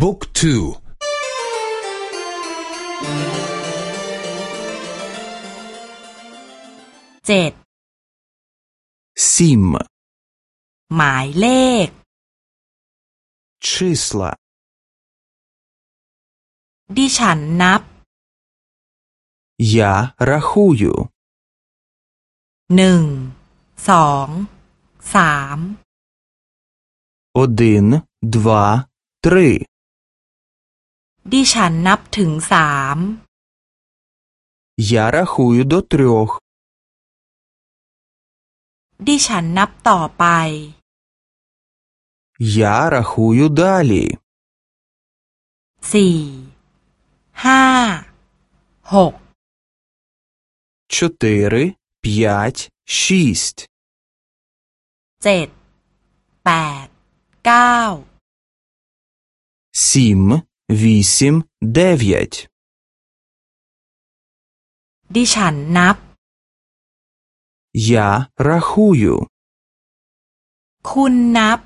บุ๊กทูเจ็ดซิมหมายเลขชิสลาดิฉันนับยาระคูอยู่หนึ่ง สอง สามอดินดวา т รีดิฉันนับถึงสาม Я рахую до трьох. ดิฉันนับต่อไป Я рахую далі. สี่ ห้า หก Чотири, п'ять, шість. เจ็ด แปด เก้า Сім, вісім, дев'ять. Ді чан Я рахую. Кун нап.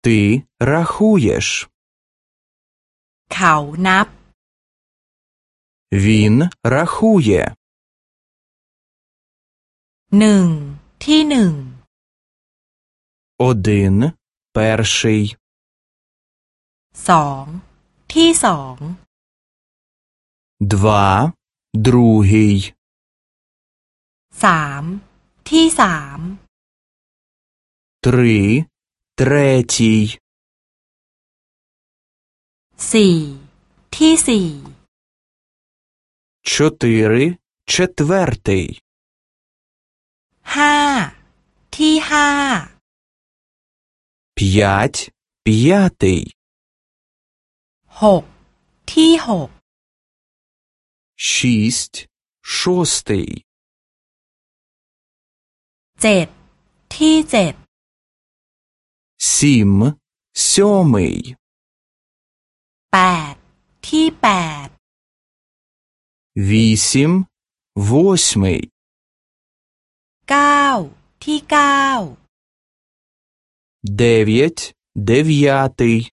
Ти рахуєш. Кау наб. Він рахує. หนึ่งที่หนึ่ง один перший สองที่สอง два другий สามที่สาม три третій สี่ที่สี่ чотири четвертий ห้าที่ห้า п'ять п'ятий หกที่หก шість шостий เจ็ดที่เจ็ด сім сьомий แปดที่แปด вісім восьмий เก้าที่เก้า дев'ять дев'ятий